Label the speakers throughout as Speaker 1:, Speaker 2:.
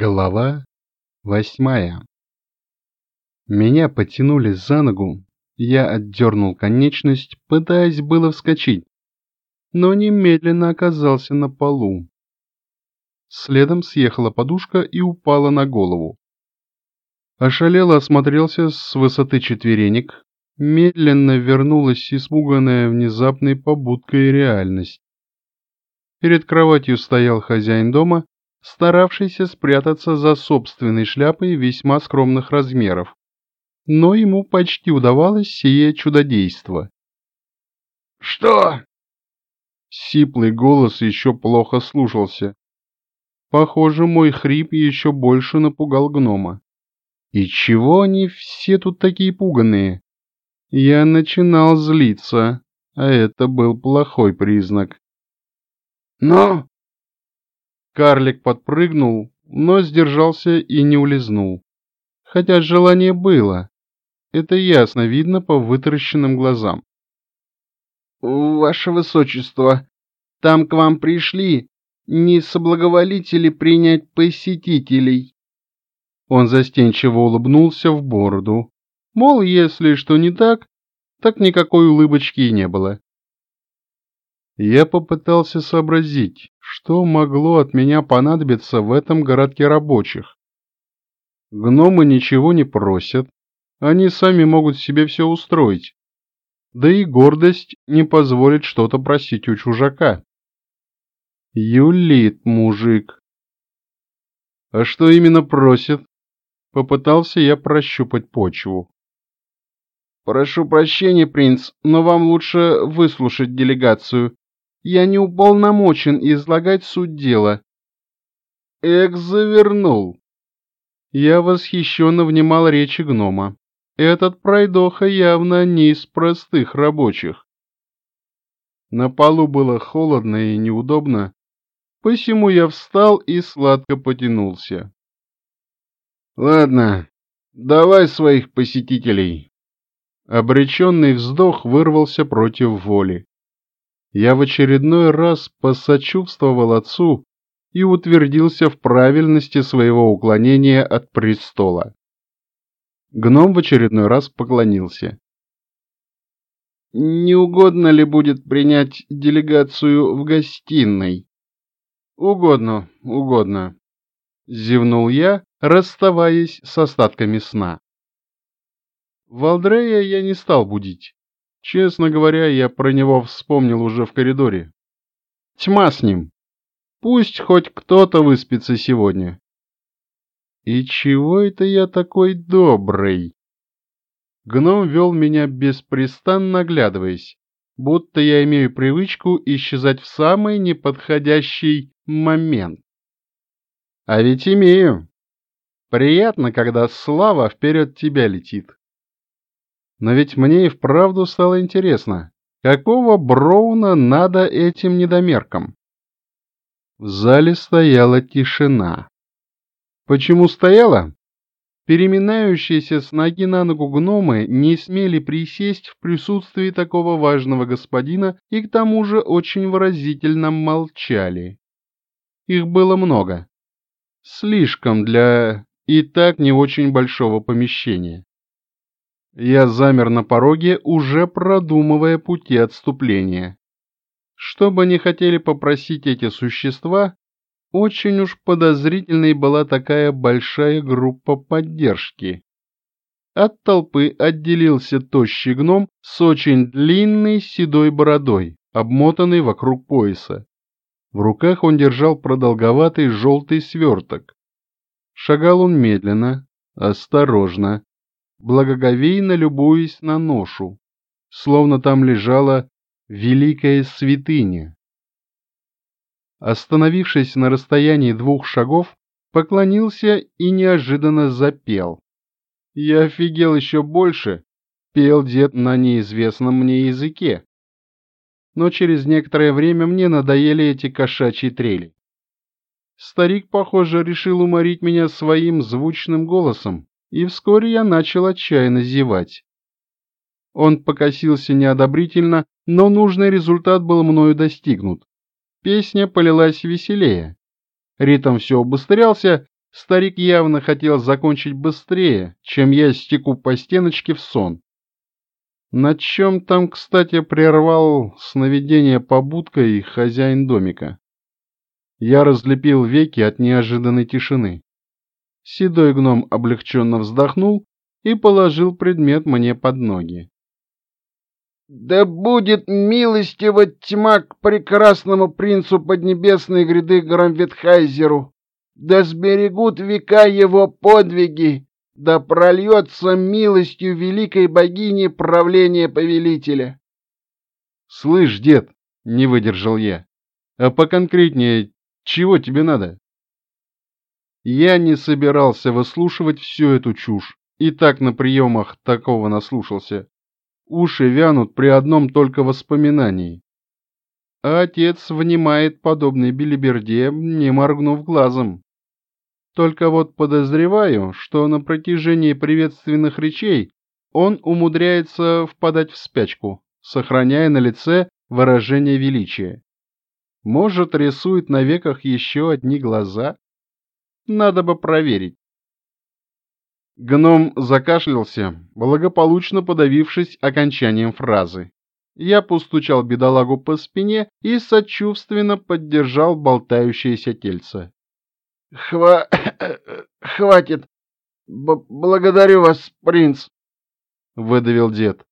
Speaker 1: Глава восьмая Меня потянули за ногу, я отдернул конечность, пытаясь было вскочить, но немедленно оказался на полу. Следом съехала подушка и упала на голову. Ошалело осмотрелся с высоты четверенек, медленно вернулась испуганная внезапной побудкой реальность. Перед кроватью стоял хозяин дома старавшийся спрятаться за собственной шляпой весьма скромных размеров. Но ему почти удавалось сие чудодейство.
Speaker 2: «Что?»
Speaker 1: Сиплый голос еще плохо слушался. Похоже, мой хрип еще больше напугал гнома. И чего они все тут такие пуганые? Я начинал злиться, а это был плохой признак.
Speaker 2: «Ну,
Speaker 1: Карлик подпрыгнул, но сдержался и не улизнул. Хотя желание было. Это ясно видно по вытаращенным глазам.
Speaker 2: «Ваше Высочество, там к вам пришли. Не соблаговолите ли принять посетителей?»
Speaker 1: Он застенчиво улыбнулся в бороду. Мол, если что не так, так никакой улыбочки и не было. Я попытался сообразить, что могло от меня понадобиться в этом городке рабочих. Гномы ничего не просят, они сами могут себе все устроить. Да и гордость не позволит что-то просить у чужака. Юлит мужик. А что именно просит? Попытался я прощупать почву.
Speaker 2: «Прошу прощения, принц, но вам лучше выслушать делегацию. Я не уполномочен излагать суть дела.
Speaker 1: Эк завернул. Я восхищенно внимал речи гнома. Этот пройдоха явно не из простых рабочих. На полу было холодно и неудобно, посему я встал и сладко потянулся. «Ладно, давай своих посетителей». Обреченный вздох вырвался против воли я в очередной раз посочувствовал отцу и утвердился в правильности своего уклонения от престола. Гном в очередной раз поклонился.
Speaker 2: «Не угодно ли будет принять делегацию в гостиной?»
Speaker 1: «Угодно, угодно», — зевнул я, расставаясь с остатками сна. Валдрея я не стал будить. Честно говоря, я про него вспомнил уже в коридоре. Тьма с ним. Пусть хоть кто-то выспится сегодня. И чего это я такой добрый? Гном вел меня беспрестанно оглядываясь, будто я имею привычку исчезать в самый неподходящий момент. А ведь имею. Приятно, когда слава вперед тебя летит. Но ведь мне и вправду стало интересно, какого Броуна надо этим недомеркам? В зале стояла тишина. Почему стояла? Переминающиеся с ноги на ногу гномы не смели присесть в присутствии такого важного господина и к тому же очень выразительно молчали. Их было много. Слишком для и так не очень большого помещения. Я замер на пороге, уже продумывая пути отступления. Что бы ни хотели попросить эти существа, очень уж подозрительной была такая большая группа поддержки. От толпы отделился тощий гном с очень длинной седой бородой, обмотанной вокруг пояса. В руках он держал продолговатый желтый сверток. Шагал он медленно, осторожно, благоговейно любуясь на ношу, словно там лежала великая святыня. Остановившись на расстоянии двух шагов, поклонился и неожиданно запел. Я офигел еще больше, пел дед на неизвестном мне языке. Но через некоторое время мне надоели эти кошачьи трели. Старик, похоже, решил уморить меня своим звучным голосом, и вскоре я начал отчаянно зевать. Он покосился неодобрительно, но нужный результат был мною достигнут. Песня полилась веселее. Ритм все убыстрялся, Старик явно хотел закончить быстрее, чем я стеку по стеночке в сон. На чем там, кстати, прервал сновидение побудкой хозяин домика? Я разлепил веки от неожиданной тишины. Седой гном облегченно вздохнул и положил предмет мне под ноги.
Speaker 2: «Да будет милостива тьма к прекрасному принцу Поднебесной гряды Грамветхайзеру! Да сберегут века его подвиги! Да прольется милостью великой богини правление повелителя!»
Speaker 1: «Слышь, дед!» — не выдержал я. «А поконкретнее, чего тебе надо?» Я не собирался выслушивать всю эту чушь, и так на приемах такого наслушался. Уши вянут при одном только воспоминании. А отец внимает подобной билиберде, не моргнув глазом. Только вот подозреваю, что на протяжении приветственных речей он умудряется впадать в спячку, сохраняя на лице выражение величия. Может, рисует на веках еще одни глаза? Надо бы проверить. Гном закашлялся, благополучно подавившись окончанием фразы. Я постучал бедолагу по спине и сочувственно поддержал болтающееся тельце.
Speaker 2: «Хва... хватит. Б благодарю вас, принц», — выдавил дед.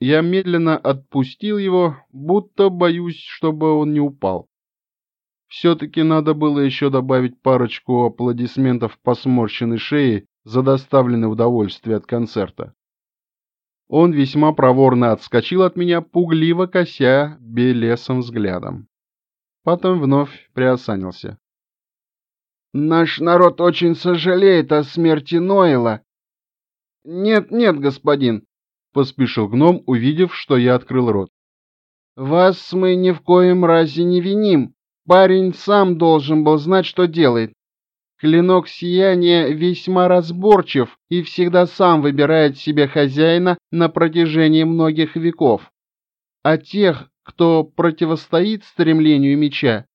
Speaker 1: Я медленно отпустил его, будто боюсь, чтобы он не упал. Все-таки надо было еще добавить парочку аплодисментов по сморщенной шее за доставленное удовольствие от концерта. Он весьма проворно отскочил от меня, пугливо кося белесым взглядом. Потом вновь приосанился.
Speaker 2: «Наш народ очень сожалеет о смерти Ноэла». «Нет, нет, господин», — поспешил гном, увидев, что я открыл рот. «Вас мы ни в коем разе не виним. Парень сам должен был знать, что делает. Клинок сияния весьма разборчив и всегда сам выбирает себе хозяина на протяжении многих веков. А тех, кто противостоит стремлению меча,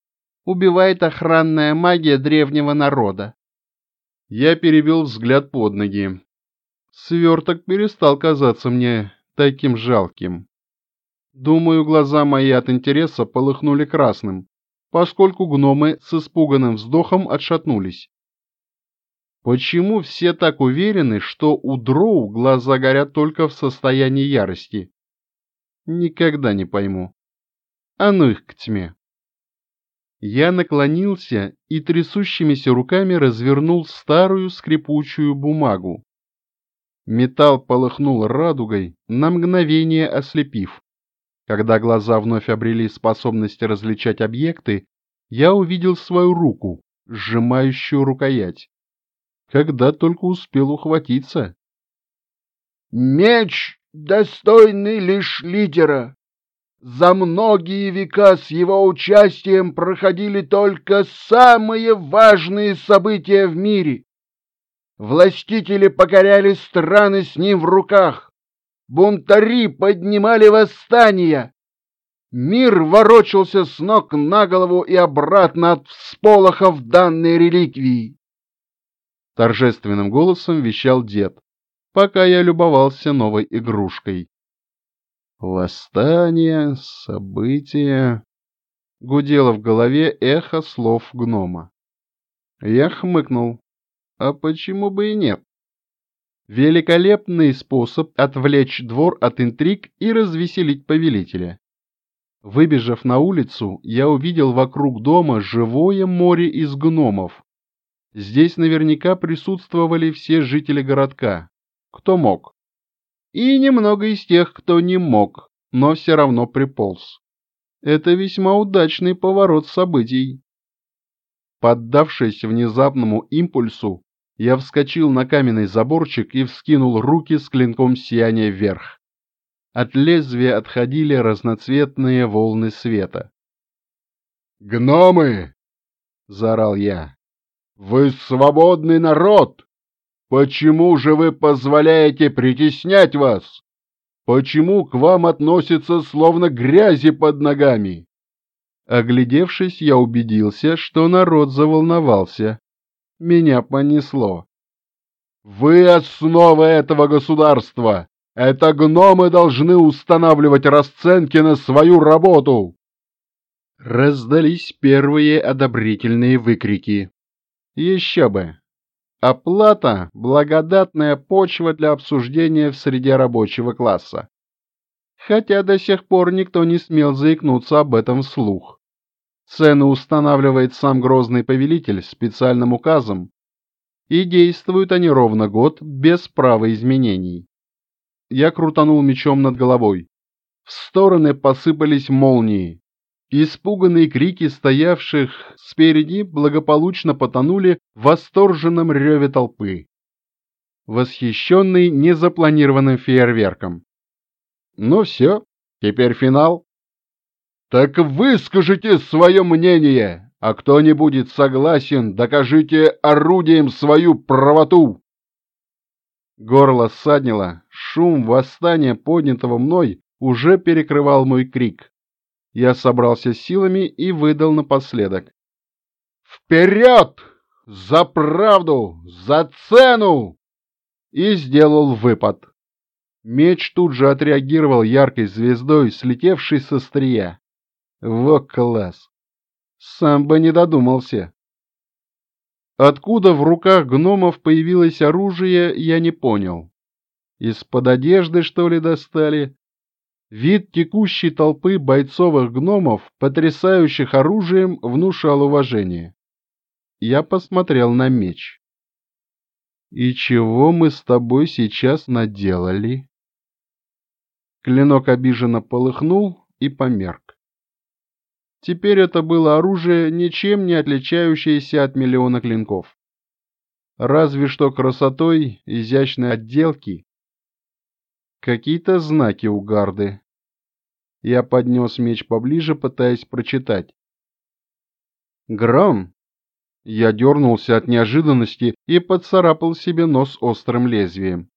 Speaker 2: убивает охранная магия древнего народа.
Speaker 1: Я перевел взгляд под ноги. Сверток перестал казаться мне таким жалким. Думаю, глаза мои от интереса полыхнули красным, поскольку гномы с испуганным вздохом отшатнулись. Почему все так уверены, что у дроу глаза горят только в состоянии ярости? Никогда не пойму. А ну их к тьме. Я наклонился и трясущимися руками развернул старую скрипучую бумагу. Металл полыхнул радугой, на мгновение ослепив. Когда глаза вновь обрели способность различать объекты, я увидел свою руку, сжимающую рукоять когда только успел ухватиться.
Speaker 2: «Меч, достойный лишь лидера. За многие века с его участием проходили только самые важные события в мире. Властители покоряли страны с ним в руках. Бунтари поднимали восстания. Мир ворочался с ног на голову и обратно от всполохов данной реликвии
Speaker 1: торжественным голосом вещал дед, пока я любовался новой игрушкой. Восстание, события... Гудело в голове эхо слов гнома. Я хмыкнул. А почему бы и нет? Великолепный способ отвлечь двор от интриг и развеселить повелителя. Выбежав на улицу, я увидел вокруг дома живое море из гномов, Здесь наверняка присутствовали все жители городка, кто мог. И немного из тех, кто не мог, но все равно приполз. Это весьма удачный поворот событий. Поддавшись внезапному импульсу, я вскочил на каменный заборчик и вскинул руки с клинком сияния вверх. От лезвия отходили разноцветные волны света.
Speaker 2: «Гномы!» — заорал я. Вы свободный народ! Почему же вы позволяете притеснять вас? Почему к вам относятся словно грязи под ногами?
Speaker 1: Оглядевшись, я убедился, что народ заволновался. Меня понесло. «Вы основа этого государства! Это гномы должны устанавливать расценки на свою работу!» Раздались первые одобрительные выкрики. Еще бы! Оплата – благодатная почва для обсуждения в среде рабочего класса. Хотя до сих пор никто не смел заикнуться об этом вслух. Цены устанавливает сам грозный повелитель специальным указом, и действуют они ровно год без права изменений. Я крутанул мечом над головой. В стороны посыпались молнии. Испуганные крики стоявших спереди благополучно потонули в восторженном реве толпы, восхищенный незапланированным фейерверком. Ну все, теперь финал. Так выскажите свое мнение, а кто не будет согласен, докажите орудием свою правоту. Горло ссаднило, шум восстания, поднятого мной, уже перекрывал мой крик. Я собрался силами и выдал напоследок. «Вперед! За правду! За цену!» И сделал выпад. Меч тут же отреагировал яркой звездой, слетевшей со острия. Во класс! Сам бы не додумался. Откуда в руках гномов появилось оружие, я не понял. Из-под одежды, что ли, достали? Вид текущей толпы бойцовых гномов, потрясающих оружием, внушал уважение. Я посмотрел на меч. «И чего мы с тобой сейчас наделали?» Клинок обиженно полыхнул и померк. Теперь это было оружие, ничем не отличающееся от миллиона клинков. Разве что красотой изящной отделки Какие-то знаки у гарды. Я поднес меч поближе, пытаясь прочитать. «Гром!» Я дернулся от неожиданности и поцарапал себе нос острым лезвием.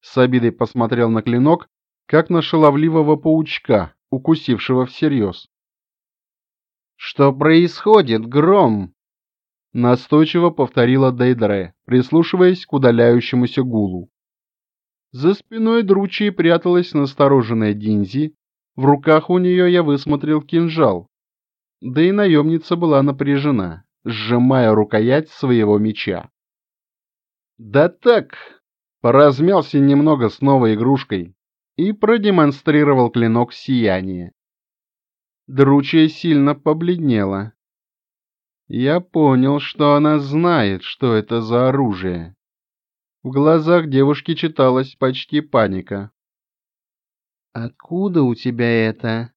Speaker 1: С обидой посмотрел на клинок, как на шаловливого паучка, укусившего всерьез. «Что происходит, Гром?» Настойчиво повторила Дейдре, прислушиваясь к удаляющемуся гулу. За спиной Дручи пряталась настороженная Динзи, в руках у нее я высмотрел кинжал. Да и наемница была напряжена, сжимая рукоять своего меча. Да так, поразмялся немного с новой игрушкой и продемонстрировал клинок сияния. Дручья сильно побледнела. Я понял, что она знает, что это за оружие. В глазах девушки читалась почти паника. «Откуда у тебя это?»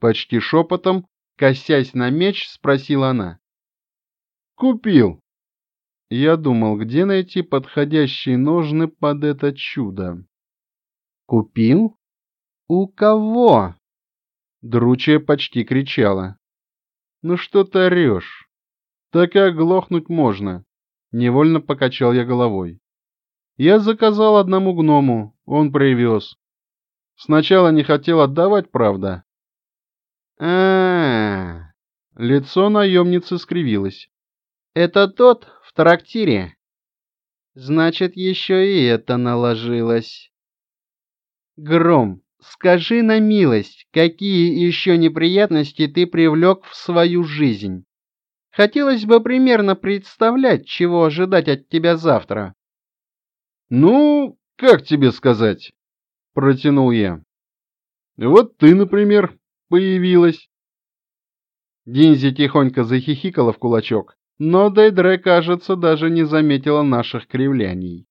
Speaker 1: Почти шепотом, косясь на меч, спросила она. «Купил!» Я думал, где найти подходящие ножны под это чудо. «Купил? У кого?» Дручья почти кричала. «Ну что ты орешь? Так и оглохнуть можно!» Невольно покачал я головой. Я заказал одному гному, он привез. Сначала не хотел отдавать, правда. а, -а, -а. Лицо наемницы скривилось. «Это тот в трактире?» «Значит, еще и это наложилось». «Гром, скажи на милость, какие еще неприятности ты привлек в свою жизнь? Хотелось бы примерно представлять, чего ожидать от тебя завтра». «Ну, как тебе сказать?» — протянул я. «Вот ты, например, появилась». Динзи тихонько захихикала в кулачок, но Дейдре, кажется, даже не заметила наших кривляний.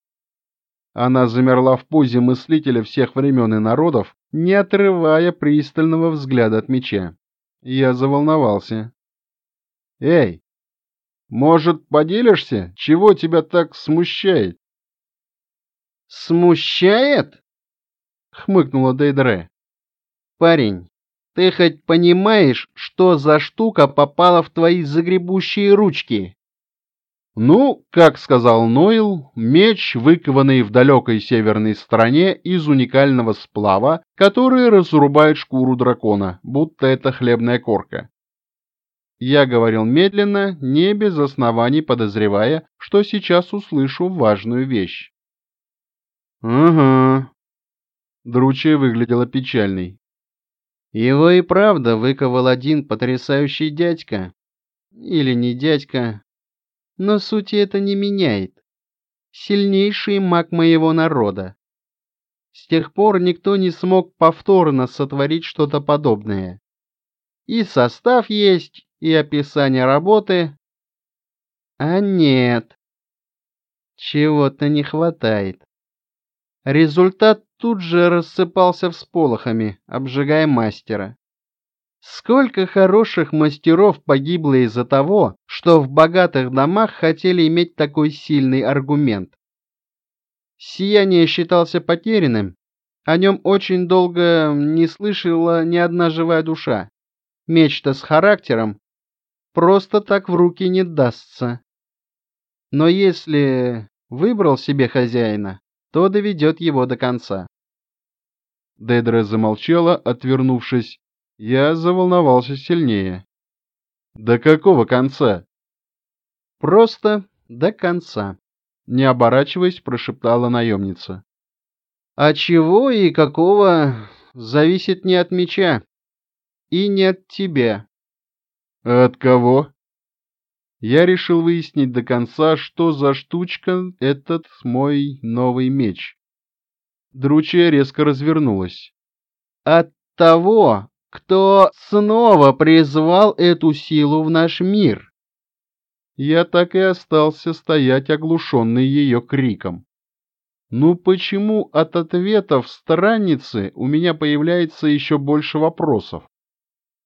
Speaker 1: Она замерла в позе мыслителя всех времен и народов, не отрывая пристального взгляда от меча. Я заволновался. «Эй, может, поделишься, чего тебя так смущает?» «Смущает?» — хмыкнула Дейдре. «Парень, ты хоть понимаешь, что за штука попала в твои загребущие ручки?» «Ну, как сказал Нойл, меч, выкованный в далекой северной стране из уникального сплава, который разрубает шкуру дракона, будто это хлебная корка. Я говорил медленно, не без оснований подозревая, что сейчас услышу важную вещь. «Ага». Дручья выглядела печальной.
Speaker 2: Его и правда выковал один потрясающий дядька. Или не дядька. Но сути это не меняет. Сильнейший маг моего народа. С тех пор никто не смог повторно сотворить что-то подобное. И состав есть, и описание работы. А нет. Чего-то не хватает. Результат тут же рассыпался всполохами, обжигая мастера. Сколько хороших мастеров погибло из-за того, что в богатых домах хотели иметь такой сильный аргумент. Сияние считался потерянным, о нем очень долго не слышала ни одна живая душа. Меч-то с характером просто так в руки не дастся. Но если выбрал себе хозяина, то доведет его до конца.
Speaker 1: Дедра замолчала, отвернувшись. Я заволновался сильнее. До какого конца?
Speaker 2: Просто до конца.
Speaker 1: Не оборачиваясь, прошептала наемница.
Speaker 2: А чего и какого зависит не от меча и не от тебя.
Speaker 1: От кого? Я решил выяснить до конца, что за штучка этот мой новый меч. Дручья резко развернулась.
Speaker 2: От того, кто снова призвал эту силу в наш мир.
Speaker 1: Я так и остался стоять, оглушенный ее криком. Ну почему от ответов странницы у меня появляется еще больше вопросов?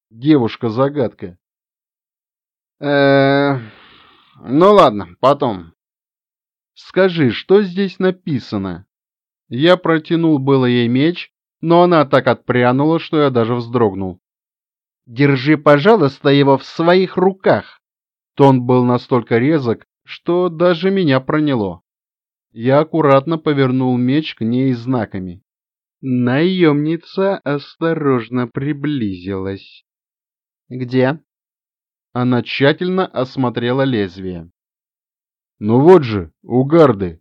Speaker 1: Девушка-загадка.
Speaker 2: э Ну ладно, потом.
Speaker 1: Скажи, что здесь написано? Я протянул было ей меч, но она так отпрянула, что я даже вздрогнул.
Speaker 2: Держи, пожалуйста, его в своих руках.
Speaker 1: Тон был настолько резок, что даже меня проняло. Я аккуратно повернул меч к ней знаками. Наемница осторожно приблизилась.
Speaker 2: «Где?»
Speaker 1: Она тщательно осмотрела лезвие. «Ну вот же, у гарды!»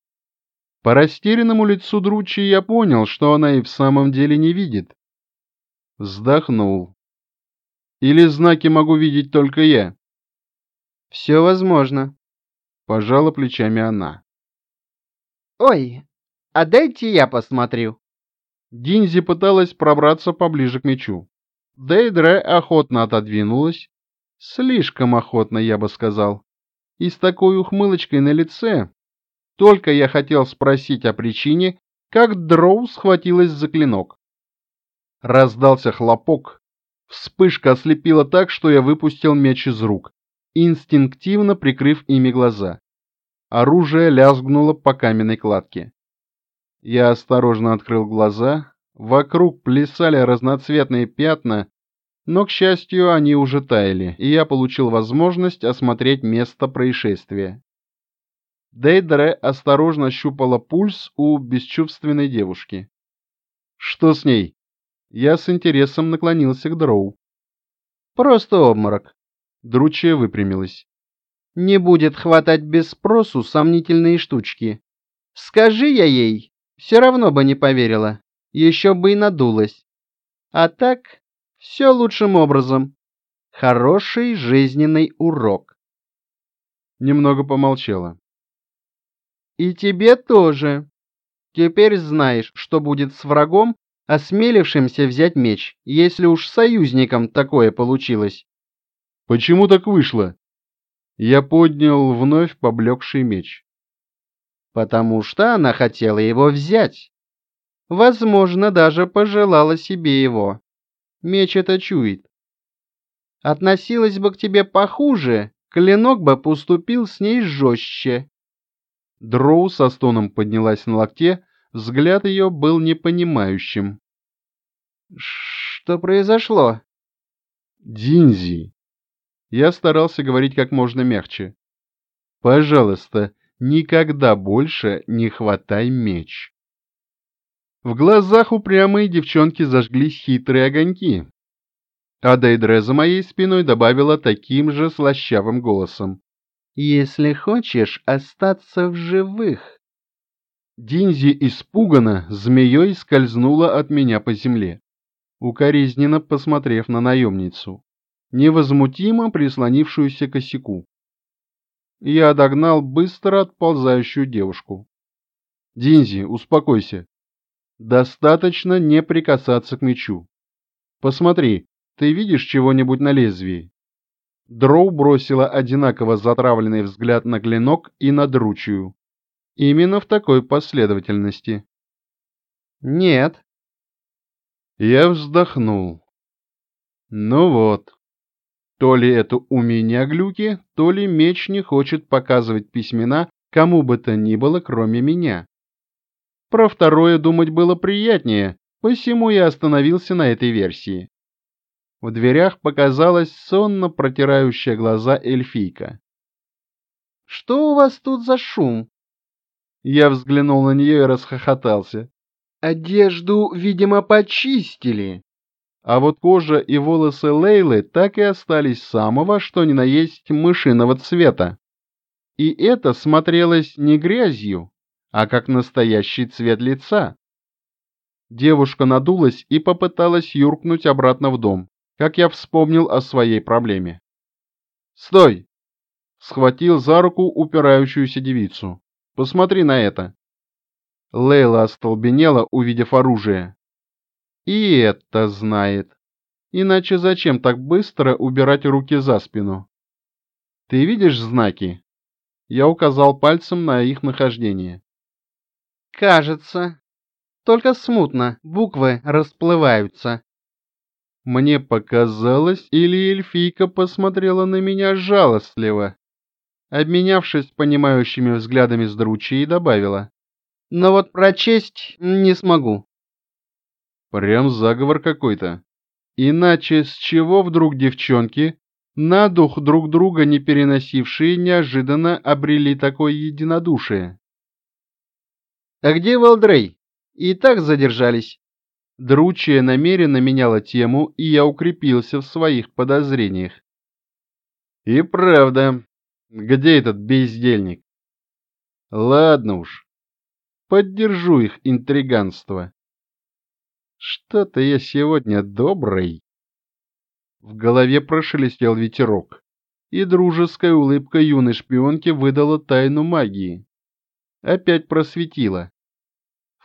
Speaker 1: По растерянному лицу Дручи я понял, что она и в самом деле не видит. Вздохнул. «Или знаки могу видеть только я?»
Speaker 2: «Все возможно», —
Speaker 1: пожала плечами она.
Speaker 2: «Ой, а дайте я посмотрю».
Speaker 1: Динзи пыталась пробраться поближе к мечу. Дейдре охотно отодвинулась. Слишком охотно, я бы сказал. И с такой ухмылочкой на лице. Только я хотел спросить о причине, как Дроу схватилась за клинок. Раздался хлопок. Вспышка ослепила так, что я выпустил меч из рук, инстинктивно прикрыв ими глаза. Оружие лязгнуло по каменной кладке. Я осторожно открыл глаза. Вокруг плясали разноцветные пятна, но, к счастью, они уже таяли, и я получил возможность осмотреть место происшествия. Дейдре осторожно щупала пульс у бесчувственной девушки. «Что с ней?» Я с интересом наклонился к Дроу.
Speaker 2: «Просто обморок».
Speaker 1: Дручья выпрямилась
Speaker 2: не будет хватать без спросу сомнительные штучки. Скажи я ей, все равно бы не поверила, еще бы и надулась. А так, все лучшим образом. Хороший жизненный урок.
Speaker 1: Немного помолчала.
Speaker 2: И тебе тоже. Теперь знаешь, что будет с врагом, осмелившимся взять меч, если уж союзникам такое получилось.
Speaker 1: Почему так вышло? Я поднял вновь поблекший меч.
Speaker 2: Потому что она хотела его взять. Возможно, даже пожелала себе его. Меч это чует. Относилась бы к тебе похуже, клинок бы поступил с ней жестче.
Speaker 1: Дроу со стоном поднялась на локте, взгляд ее был непонимающим.
Speaker 2: «Что произошло?»
Speaker 1: «Динзи, я старался говорить как можно мягче. «Пожалуйста, никогда больше не хватай меч». В глазах упрямой девчонки зажглись хитрые огоньки. А Дейдре за моей спиной добавила таким же слащавым голосом.
Speaker 2: «Если хочешь остаться в живых».
Speaker 1: Динзи испуганно змеей скользнула от меня по земле, укоризненно посмотрев на наемницу, невозмутимо прислонившуюся к косяку. Я догнал быстро отползающую девушку. «Динзи, успокойся. Достаточно не прикасаться к мечу. Посмотри, ты видишь чего-нибудь на лезвии?» Дроу бросила одинаково затравленный взгляд на клинок и на дручью. Именно в такой последовательности.
Speaker 2: «Нет».
Speaker 1: Я вздохнул. «Ну вот. То ли это у меня глюки, то ли меч не хочет показывать письмена кому бы то ни было, кроме меня. Про второе думать было приятнее, посему я остановился на этой версии. В дверях показалась сонно протирающая глаза эльфийка.
Speaker 2: «Что у вас тут за шум?»
Speaker 1: Я взглянул на нее и расхохотался.
Speaker 2: «Одежду, видимо, почистили».
Speaker 1: А вот кожа и волосы Лейлы так и остались самого, что ни на есть мышиного цвета. И это смотрелось не грязью, а как настоящий цвет лица. Девушка надулась и попыталась юркнуть обратно в дом, как я вспомнил о своей проблеме. «Стой!» — схватил за руку упирающуюся девицу. «Посмотри на это!» Лейла остолбенела, увидев оружие. И это знает. Иначе зачем так быстро убирать руки за спину? Ты видишь знаки? Я указал пальцем на их нахождение.
Speaker 2: Кажется. Только смутно, буквы расплываются.
Speaker 1: Мне показалось, или эльфийка посмотрела на меня жалостливо. Обменявшись понимающими взглядами с дручей, добавила.
Speaker 2: Но вот прочесть не смогу.
Speaker 1: Прям заговор какой-то. Иначе с чего вдруг девчонки, на дух друг друга не переносившие, неожиданно обрели такое единодушие?
Speaker 2: «А где Валдрей? И так задержались».
Speaker 1: Дручья намеренно меняла тему, и я укрепился в своих подозрениях. «И правда, где этот бездельник?» «Ладно уж, поддержу их интриганство. Что-то я сегодня добрый». В голове прошелестел ветерок, и дружеская улыбка юной шпионки выдала тайну магии опять просветила.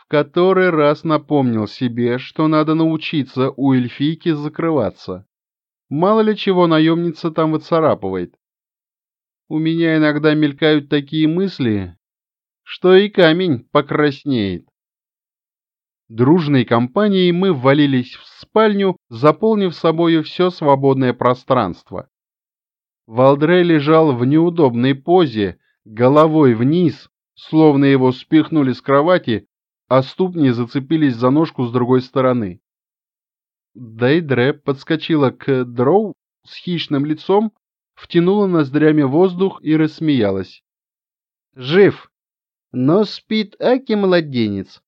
Speaker 1: В который раз напомнил себе, что надо научиться у эльфийки закрываться. Мало ли чего наемница там выцарапывает. У меня иногда мелькают такие мысли, что и камень покраснеет. Дружной компанией мы ввалились в спальню, заполнив собою все свободное пространство. Валдре лежал в неудобной позе, головой вниз, словно его спихнули с кровати, а ступни зацепились за ножку с другой стороны. Дейдре подскочила к Дроу с хищным лицом, втянула ноздрями воздух и рассмеялась.
Speaker 2: «Жив, но спит аки младенец.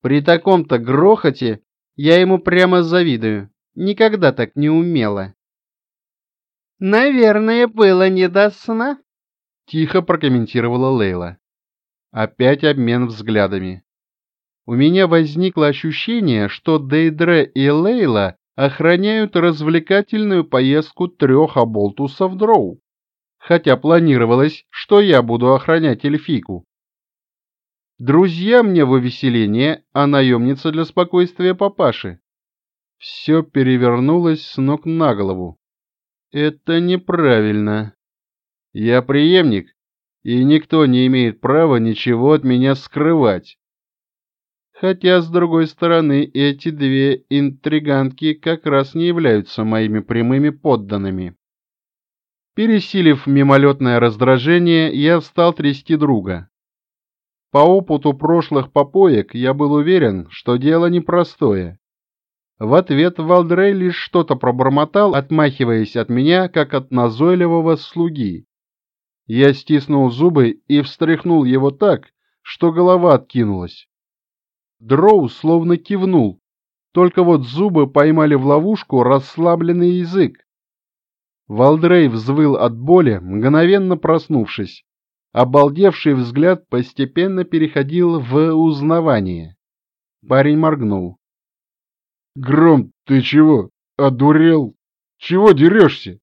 Speaker 2: При таком-то грохоте я ему прямо завидую, никогда так не умела». «Наверное, было не до сна», — тихо прокомментировала Лейла.
Speaker 1: Опять обмен взглядами. У меня возникло ощущение, что Дейдре и Лейла охраняют развлекательную поездку трех оболтусов дроу, хотя планировалось, что я буду охранять эльфийку. Друзья мне в увеселение, а наемница для спокойствия папаши. Все перевернулось с ног на голову. Это неправильно. Я преемник, и никто не имеет права ничего от меня скрывать. Хотя, с другой стороны, эти две интригантки как раз не являются моими прямыми подданными. Пересилив мимолетное раздражение, я встал трясти друга. По опыту прошлых попоек я был уверен, что дело непростое. В ответ Валдрей лишь что-то пробормотал, отмахиваясь от меня, как от назойливого слуги. Я стиснул зубы и встряхнул его так, что голова откинулась. Дроу словно кивнул, Только вот зубы поймали в ловушку расслабленный язык. Валдрей взвыл от боли, мгновенно проснувшись. Обалдевший взгляд постепенно переходил в узнавание. Парень моргнул. «Гром, ты чего? Одурел? Чего дерешься?»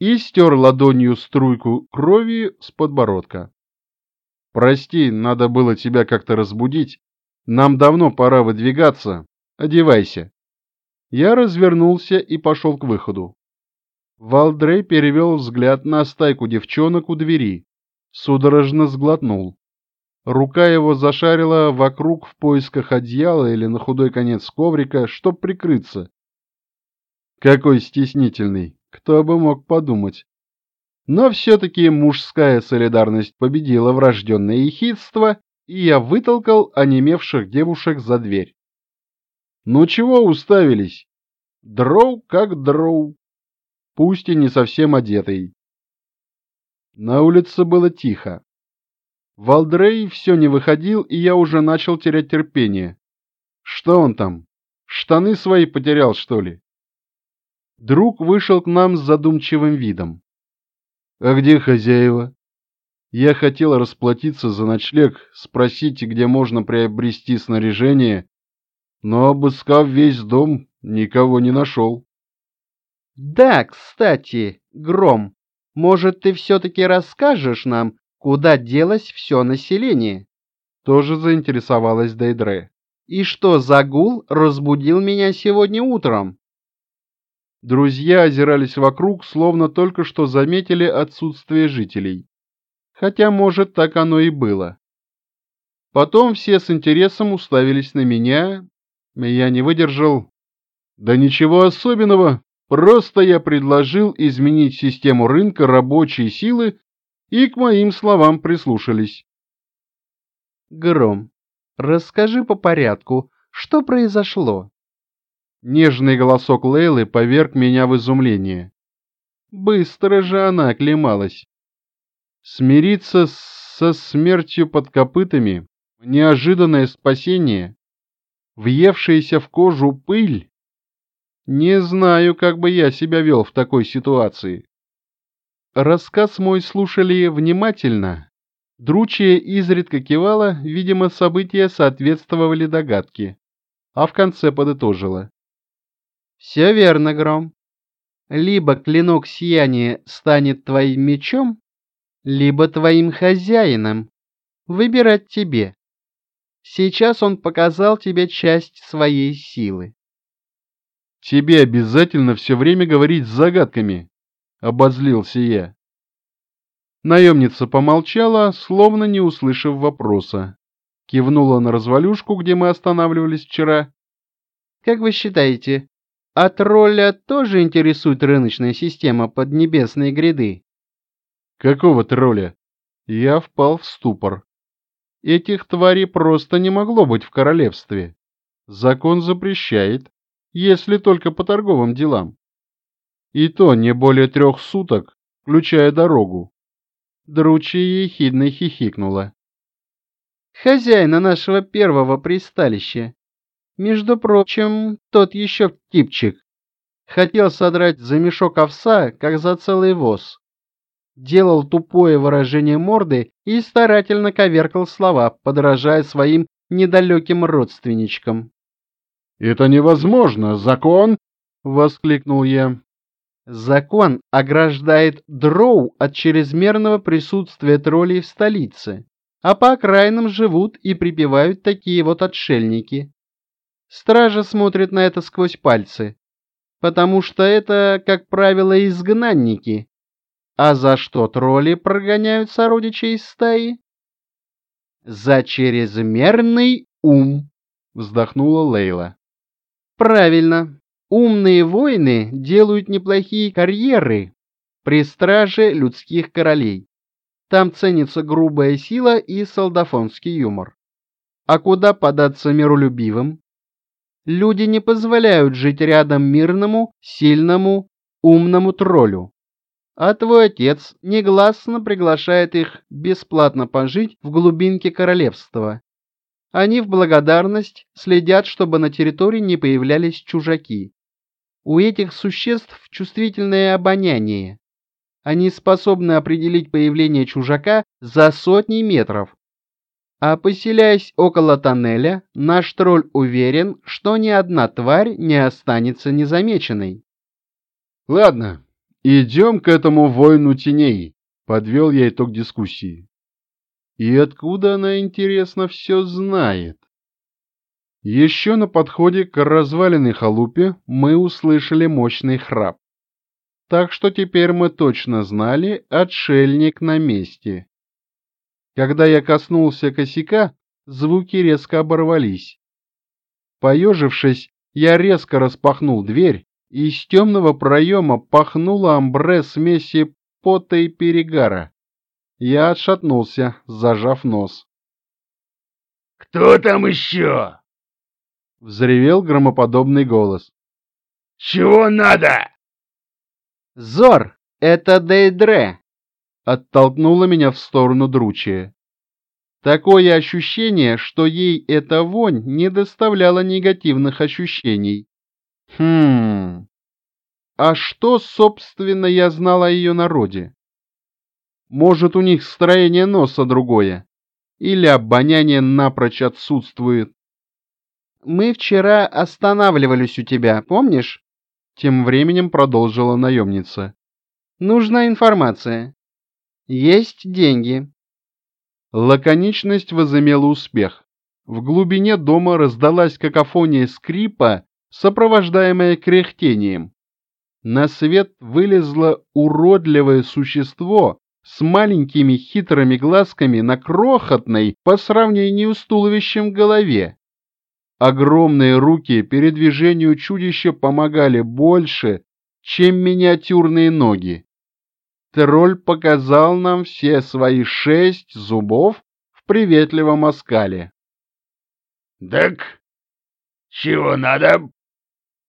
Speaker 1: И стер ладонью струйку крови с подбородка. «Прости, надо было тебя как-то разбудить. Нам давно пора выдвигаться. Одевайся». Я развернулся и пошел к выходу. Валдрей перевел взгляд на стайку девчонок у двери, судорожно сглотнул. Рука его зашарила вокруг в поисках одеяла или на худой конец коврика, чтоб прикрыться. Какой стеснительный, кто бы мог подумать. Но все-таки мужская солидарность победила врожденное ехидство, и я вытолкал онемевших девушек за дверь. Ну чего уставились? Дроу как дроу, пусть и не совсем одетый. На улице было тихо. Валдрей все не выходил, и я уже начал терять терпение. Что он там? Штаны свои потерял, что ли? Друг вышел к нам с задумчивым видом. «А где хозяева?» Я хотел расплатиться за ночлег, спросить, где можно приобрести снаряжение, но, обыскав весь дом, никого не нашел.
Speaker 2: «Да, кстати, Гром, может, ты все-таки расскажешь нам, куда делось все население?»
Speaker 1: Тоже заинтересовалась Дейдре.
Speaker 2: «И что за гул разбудил меня сегодня утром?»
Speaker 1: Друзья озирались вокруг, словно только что заметили отсутствие жителей. Хотя, может, так оно и было. Потом все с интересом уставились на меня, и я не выдержал. Да ничего особенного, Просто я предложил изменить систему рынка рабочей силы, и к моим словам прислушались.
Speaker 2: Гром, расскажи по порядку, что произошло?
Speaker 1: Нежный голосок Лейлы поверг меня в изумление. Быстро же она оклемалась. Смириться со смертью под копытами, неожиданное спасение, въевшаяся в кожу пыль, не знаю, как бы я себя вел в такой ситуации. Рассказ мой слушали внимательно. Дручья изредка кивала, видимо, события соответствовали догадке, а в конце подытожила.
Speaker 2: «Все верно, Гром. Либо клинок сияния станет твоим мечом, либо твоим хозяином. Выбирать тебе. Сейчас он показал тебе часть своей силы.
Speaker 1: Тебе обязательно все время говорить с загадками, — обозлился я. Наемница помолчала, словно не услышав вопроса. Кивнула на развалюшку, где мы останавливались вчера.
Speaker 2: — Как вы считаете, от тролля тоже интересует рыночная система Поднебесной гряды?
Speaker 1: — Какого тролля? Я впал в ступор. Этих тварей просто не могло быть в королевстве. Закон запрещает если только по торговым делам. И то не более трех суток, включая дорогу. Дручья ехидно хихикнула.
Speaker 2: Хозяина нашего первого присталища. Между прочим, тот еще типчик. Хотел содрать за мешок овса, как за целый воз. Делал тупое выражение морды и старательно коверкал слова, подражая своим недалеким родственничкам.
Speaker 1: «Это невозможно! Закон!» — воскликнул я.
Speaker 2: «Закон ограждает дроу от чрезмерного присутствия троллей в столице, а по окраинам живут и припевают такие вот отшельники. Стража смотрит на это сквозь пальцы, потому что это, как правило, изгнанники. А за что тролли прогоняют сородичей из стаи? За чрезмерный ум, вздохнула Лейла. Правильно. Умные воины делают неплохие карьеры при страже людских королей. Там ценится грубая сила и солдафонский юмор. А куда податься миролюбивым? Люди не позволяют жить рядом мирному, сильному, умному троллю. А твой отец негласно приглашает их бесплатно пожить в глубинке королевства. Они в благодарность следят, чтобы на территории не появлялись чужаки. У этих существ чувствительное обоняние. Они способны определить появление чужака за сотни метров. А поселяясь около тоннеля, наш тролль уверен, что ни одна тварь не останется незамеченной.
Speaker 1: Ладно, идем к этому воину теней, подвел я итог дискуссии. И откуда она, интересно, все знает? Еще на подходе к разваленной халупе мы услышали мощный храп. Так что теперь мы точно знали, отшельник на месте. Когда я коснулся косяка, звуки резко оборвались. Поежившись, я резко распахнул дверь, из темного проема пахнуло амбре смеси пота и перегара. Я отшатнулся, зажав нос.
Speaker 3: «Кто там еще?»
Speaker 1: — взревел громоподобный голос.
Speaker 3: «Чего надо?»
Speaker 2: «Зор, это Дейдре!» — оттолкнула меня в сторону Дручия. Такое ощущение, что ей эта вонь не доставляла негативных ощущений. Хм... А что, собственно, я знал о ее народе? Может, у них строение носа другое? Или обоняние напрочь отсутствует? Мы вчера останавливались у тебя, помнишь? Тем временем продолжила наемница. Нужна информация. Есть деньги. Лаконичность возымела успех. В глубине дома раздалась какофония скрипа, сопровождаемая кряхтением. На свет вылезло уродливое существо с маленькими хитрыми глазками на крохотной по сравнению с туловищем голове. Огромные руки передвижению чудища помогали больше, чем миниатюрные ноги. Тролль показал нам все свои шесть зубов в приветливом оскале.
Speaker 3: — Так чего надо,